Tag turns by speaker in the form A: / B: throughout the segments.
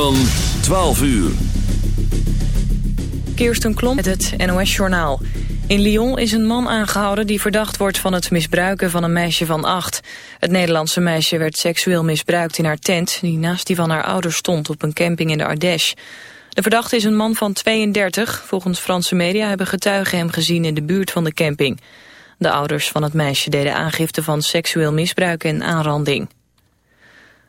A: Van 12 uur.
B: Kirsten Klomp met het NOS-journaal. In Lyon is een man aangehouden die verdacht wordt van het misbruiken van een meisje van acht. Het Nederlandse meisje werd seksueel misbruikt in haar tent... die naast die van haar ouders stond op een camping in de Ardèche. De verdachte is een man van 32. Volgens Franse media hebben getuigen hem gezien in de buurt van de camping. De ouders van het meisje deden aangifte van seksueel misbruik en aanranding.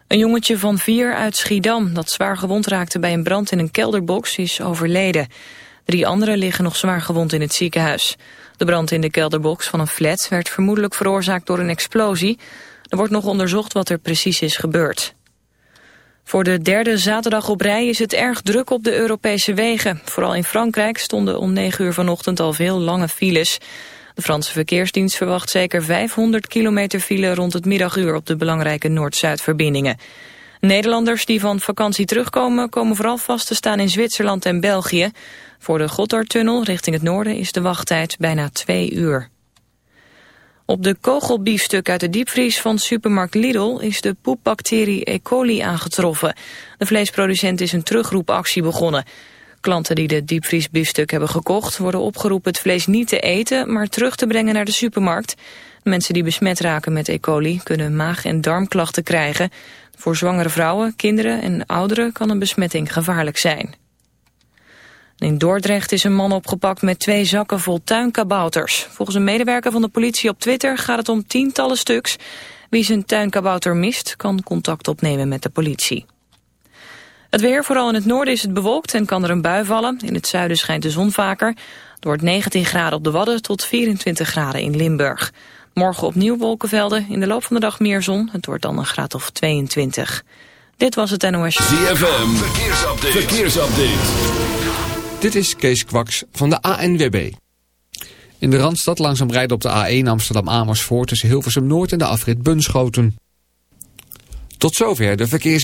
B: Een jongetje van vier uit Schiedam dat zwaar gewond raakte bij een brand in een kelderbox is overleden. Drie anderen liggen nog zwaar gewond in het ziekenhuis. De brand in de kelderbox van een flat werd vermoedelijk veroorzaakt door een explosie. Er wordt nog onderzocht wat er precies is gebeurd. Voor de derde zaterdag op rij is het erg druk op de Europese wegen. Vooral in Frankrijk stonden om 9 uur vanochtend al veel lange files. De Franse verkeersdienst verwacht zeker 500 kilometer file rond het middaguur op de belangrijke Noord-Zuid-verbindingen. Nederlanders die van vakantie terugkomen komen vooral vast te staan in Zwitserland en België. Voor de Gotthardtunnel richting het noorden is de wachttijd bijna twee uur. Op de kogelbiefstuk uit de diepvries van supermarkt Lidl is de poepbacterie E. coli aangetroffen. De vleesproducent is een terugroepactie begonnen. Klanten die de diepvriesbiefstuk hebben gekocht worden opgeroepen het vlees niet te eten, maar terug te brengen naar de supermarkt. Mensen die besmet raken met E. coli kunnen maag- en darmklachten krijgen. Voor zwangere vrouwen, kinderen en ouderen kan een besmetting gevaarlijk zijn. In Dordrecht is een man opgepakt met twee zakken vol tuinkabouters. Volgens een medewerker van de politie op Twitter gaat het om tientallen stuks. Wie zijn tuinkabouter mist, kan contact opnemen met de politie. Het weer, vooral in het noorden is het bewolkt en kan er een bui vallen. In het zuiden schijnt de zon vaker. Het wordt 19 graden op de Wadden tot 24 graden in Limburg. Morgen opnieuw wolkenvelden, in de loop van de dag meer zon. Het wordt dan een graad of 22. Dit was het NOS.
A: ZFM, verkeersupdate. verkeersupdate.
C: Dit is Kees Kwaks van de ANWB. In de Randstad langzaam rijden op de A1 Amsterdam-Amersfoort... tussen Hilversum Noord en de afrit Bunschoten. Tot zover de verkeers...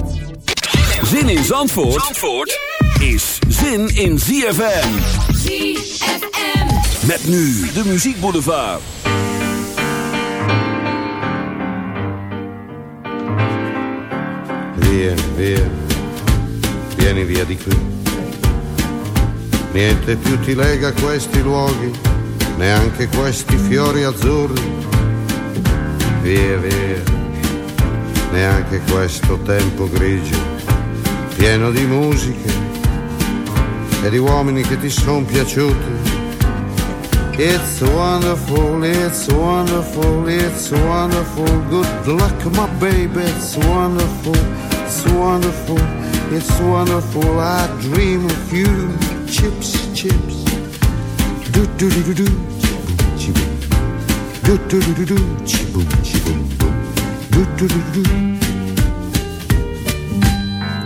A: Zin in Zandvoort, Zandvoort is zin in ZFM.
D: ZFM.
A: Met nu de muziekboulevard.
E: Vieni, via, vieni via di qui. Niente più ti lega a questi luoghi, neanche questi fiori azzurri. Via, via, neanche questo tempo grigio, pieno di musiche e di uomini che ti sono piaciuti. It's wonderful, it's wonderful, it's wonderful. Good luck, my baby, it's wonderful, it's wonderful, it's wonderful. I dream of you, chips, chips. Do do do do do, chiboom, do do do do do, chiboom, chiboom, boom, do do do do do.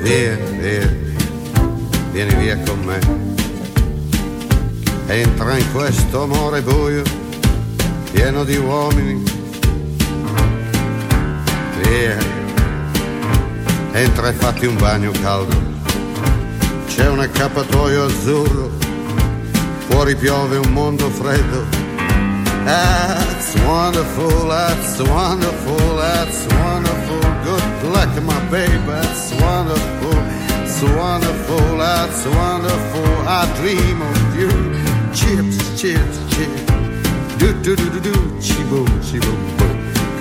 E: Vieni, vieni, vieni via con me. Entra in questo amore buio, pieno di uomini. Via, entra e fatti un bagno caldo. C'è un accappatoio azzurro, fuori piove un mondo freddo. That's wonderful, that's wonderful, that's wonderful. Good luck, my baby, that's wonderful, it's wonderful, that's wonderful. I dream of you. Chips, chips, chips. Do do do do do, chi boom, chi boom.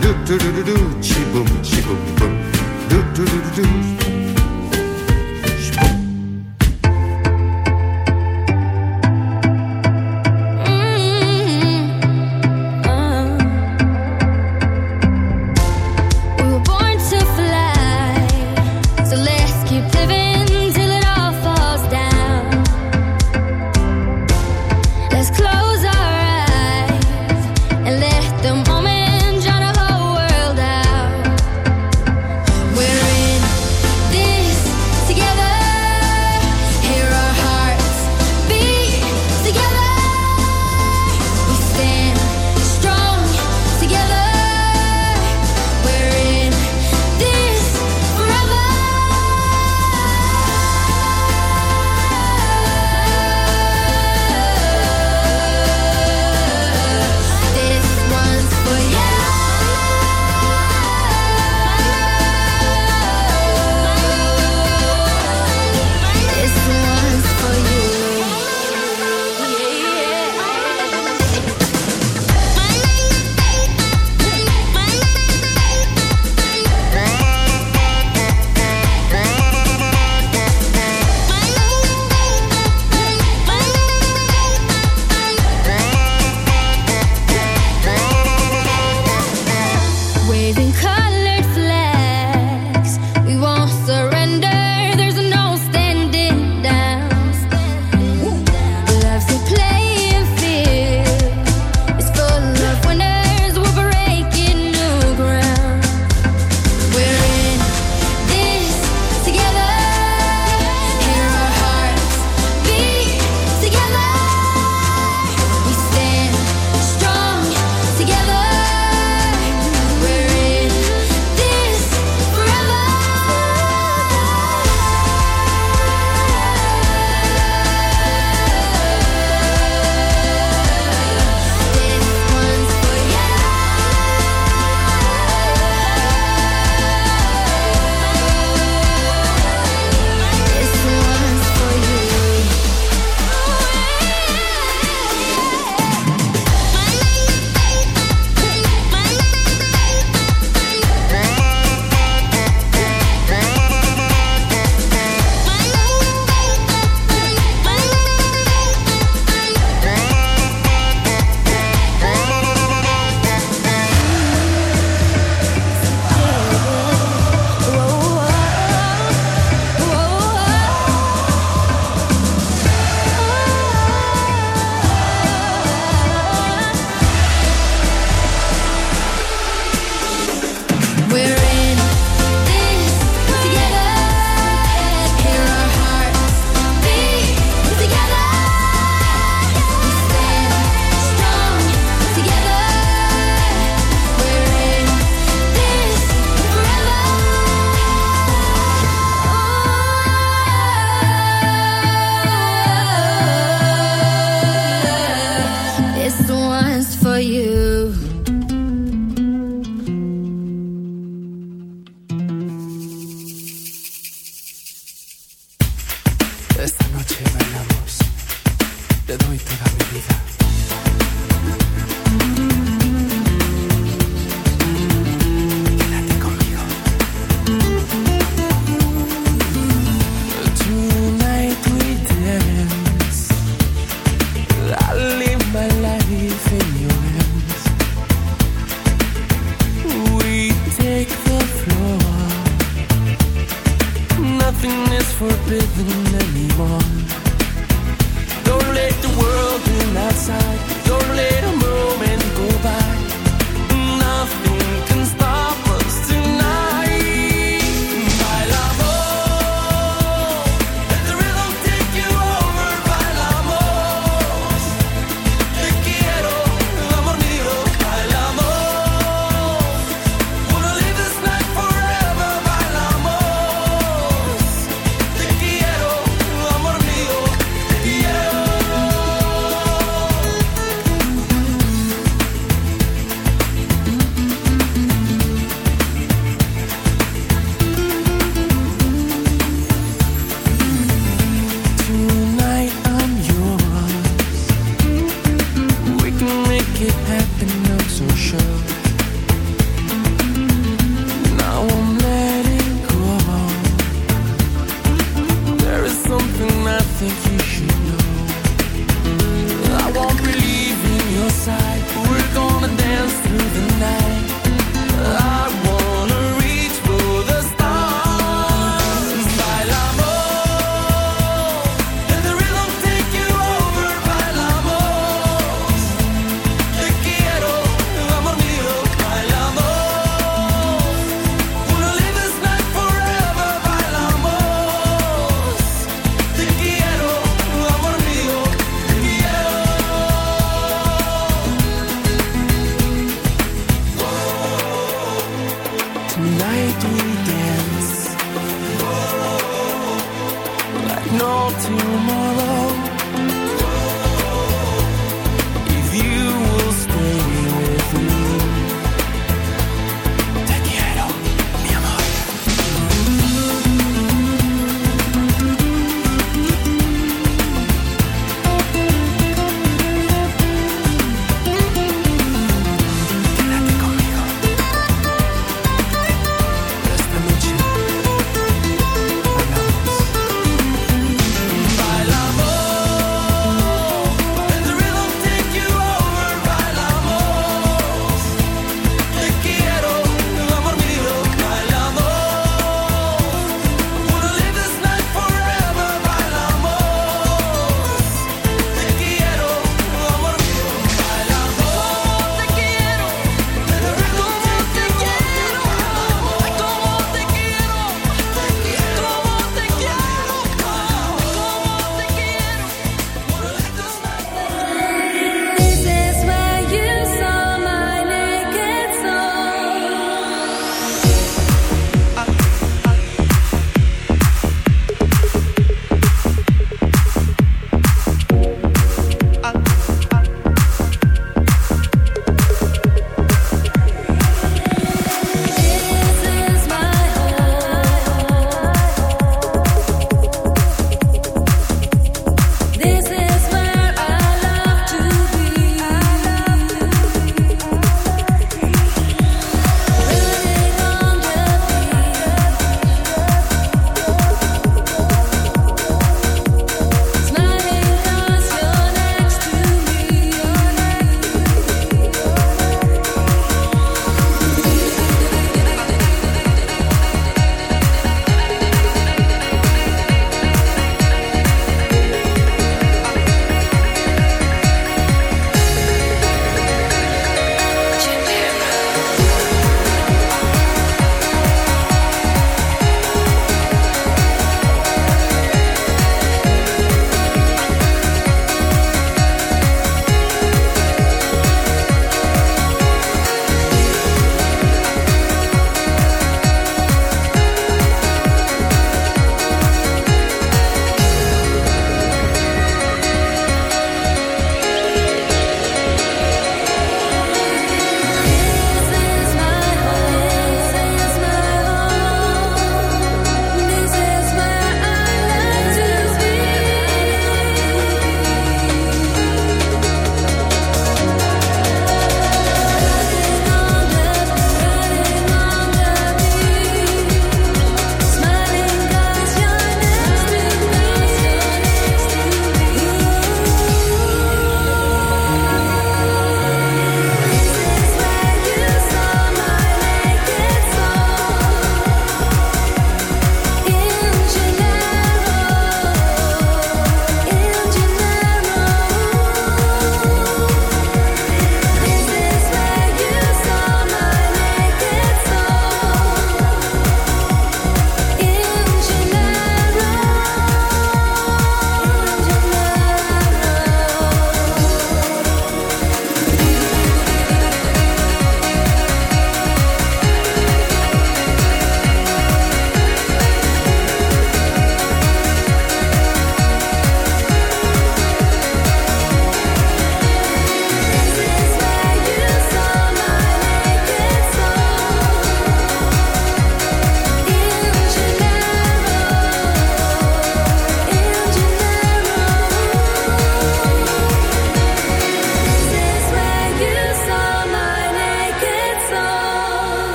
E: Do do do do do, chi boom, chi boom boom. Do do do do do.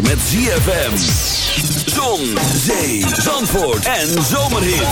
A: met ZFM. Zon, zee, zandvoort en
F: zomerin.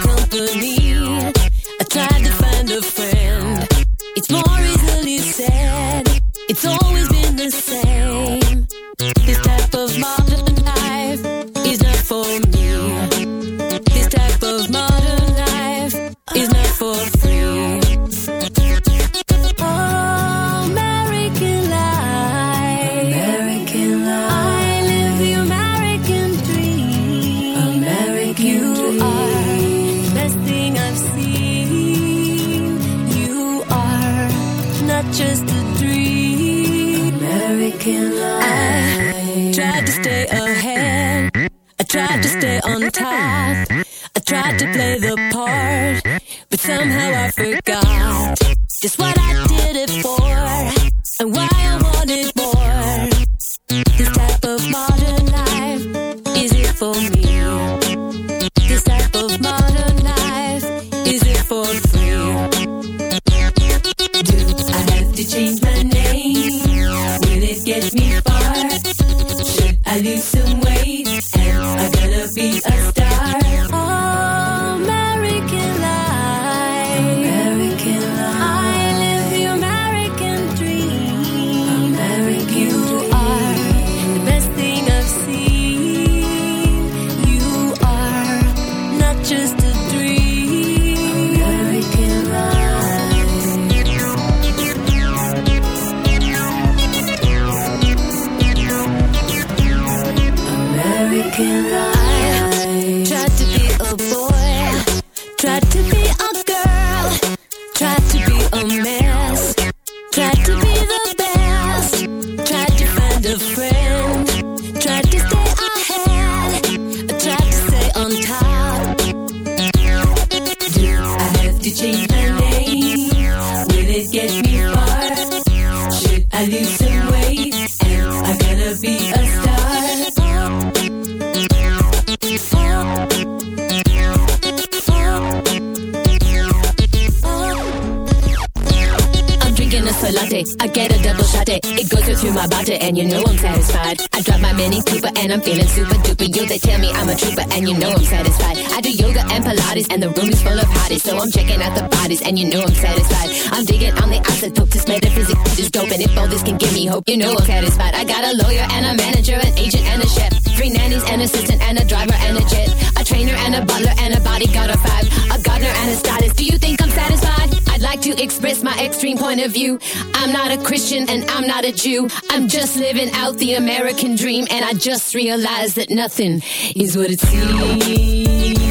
G: you got. Just what
H: an assistant and a driver and a jet, a trainer and a butler and a bodyguard of five, a gardener and a stylist. Do you think I'm satisfied? I'd like to express my extreme point of view. I'm not a Christian and I'm not a Jew. I'm just living out the American dream, and I just realized that nothing is what it seems.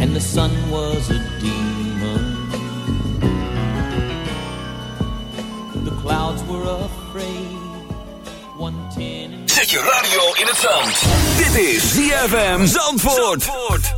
I: and the sun was a demon. The clouds were afraid.
A: Zet je radio in het zand. Dit is ZFM Zandvoort.
J: Zandvoort.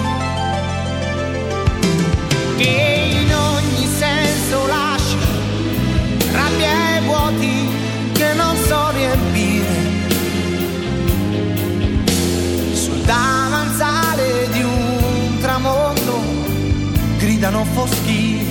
K: che in ogni senso lasci rabbia e che non so riempire. Sul davanzale di un tramonto gridano foschie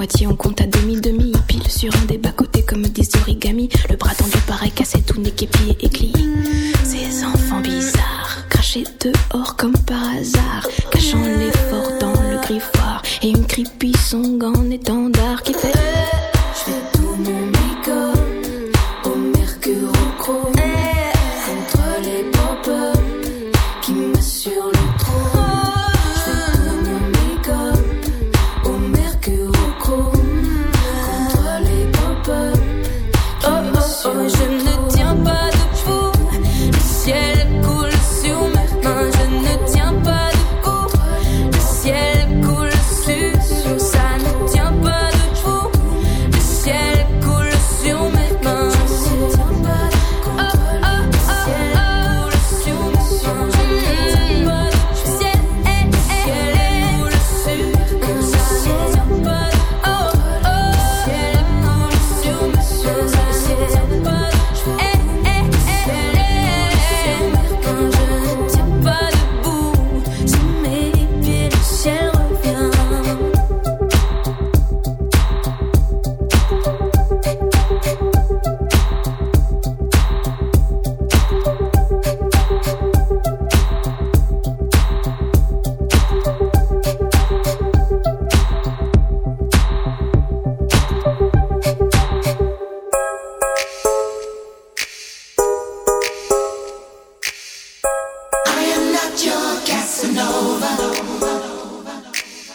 L: moitié, on compte à demi-demi. Pile sur un des bas-côtés comme des origamis. Le bras tendu paraît cassé, tout n'est qu'épié et clié. Ces enfants bizarres, crachés dehors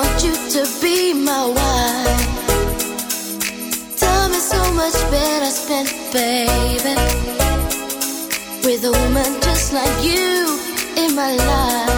M: want you to be my wife. Time is so much better spent, baby, with a woman just like you in my life.